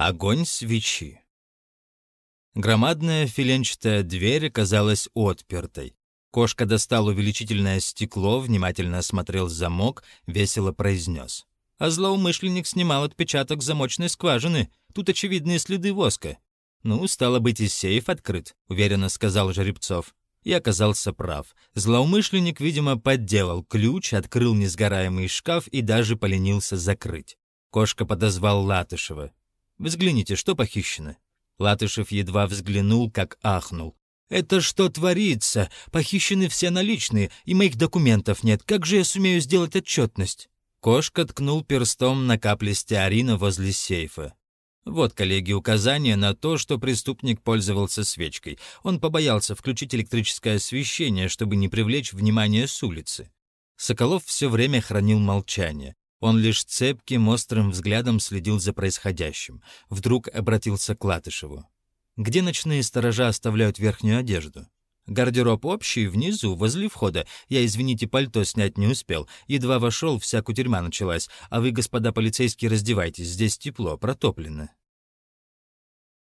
Огонь свечи. Громадная филенчатая дверь оказалась отпертой. Кошка достал увеличительное стекло, внимательно осмотрел замок, весело произнес. А злоумышленник снимал отпечаток замочной скважины. Тут очевидные следы воска. «Ну, стало быть, и сейф открыт», — уверенно сказал Жеребцов. И оказался прав. Злоумышленник, видимо, подделал ключ, открыл несгораемый шкаф и даже поленился закрыть. Кошка подозвал Латышева. Взгляните, что похищено». Латышев едва взглянул, как ахнул. «Это что творится? Похищены все наличные, и моих документов нет. Как же я сумею сделать отчетность?» Кошка ткнул перстом на капли стеарина возле сейфа. Вот, коллеги, указание на то, что преступник пользовался свечкой. Он побоялся включить электрическое освещение, чтобы не привлечь внимание с улицы. Соколов все время хранил молчание. Он лишь цепким, острым взглядом следил за происходящим. Вдруг обратился к Латышеву. «Где ночные сторожа оставляют верхнюю одежду?» «Гардероб общий, внизу, возле входа. Я, извините, пальто снять не успел. Едва вошел, вся кутерьма началась. А вы, господа полицейские, раздевайтесь, здесь тепло, протоплено».